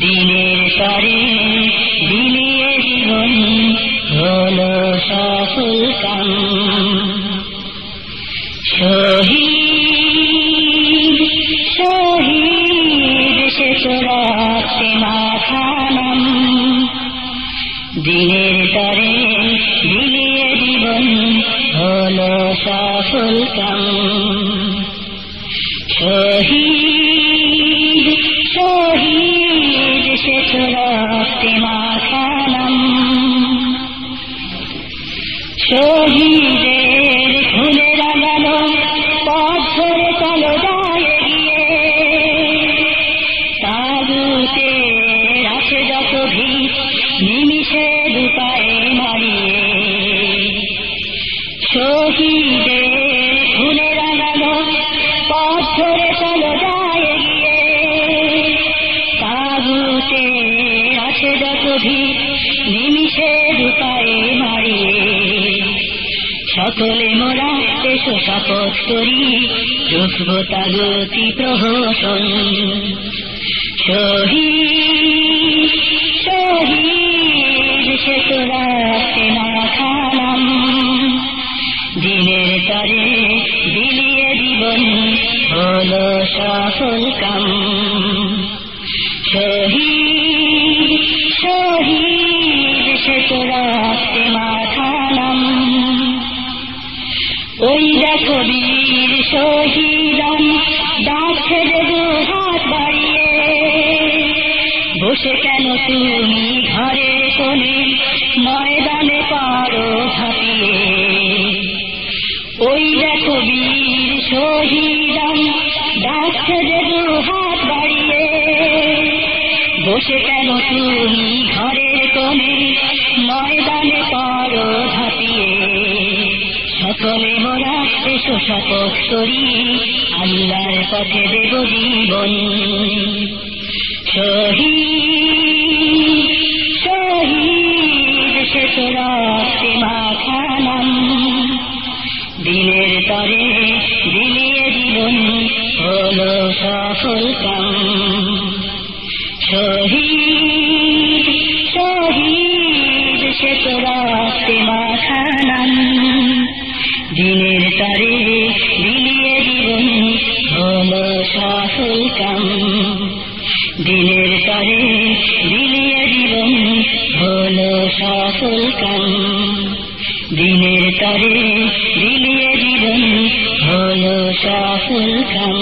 দিনের পরে দিনের জীবন হল সফল কাম শহীদ শহীদ সে চলাতে মাথানাম। দিনের তরে দিনের জীবন হল সফল কাম সে তোরাতে মাথানাম আছে যত ভিড়, নিমিষে দুপায়ে মারিয়ে সকলে মোরা, এসো শপথ করি রুখব তাগতি প্রহসন। শহীদ শহীদ সে তোরা দিনের বিলিয়ে জীবন হলো সফল কাম শহীদ শহীদ সে তোরা মাথানাম ওই দেখো বীর শহীদান ডাকছে যে হাত বাড়িয়ে। বসে কেন তুমি ঘরে কোনে ময়দানে পারো ঝাঁপিয়ে ওই দেখো বীর শহীদান ডাকছে যে হাত বাড়িয়ে। বসে কেন তুমি ঘরের কোণে ময়দানে পারো ঝাঁপিয়ে। সকলে মোরা এসো শপথ করি। আল্লাহর পথে দেব জীবন। শহীদ শহীদ, সে তোরা মাখানাম দিনের তরে দিলিয়ে জীবন সফল কাম। শহীদ শহীদ সে তোরা মাখানাম দিনের তরে দিলিয়ে জীবন হলো সফল কাম দিনের তরে দিলিয়ে জীবন হলো সফল কাম দিনের তরে দিলিয়ে জীবন হলো সফল কাম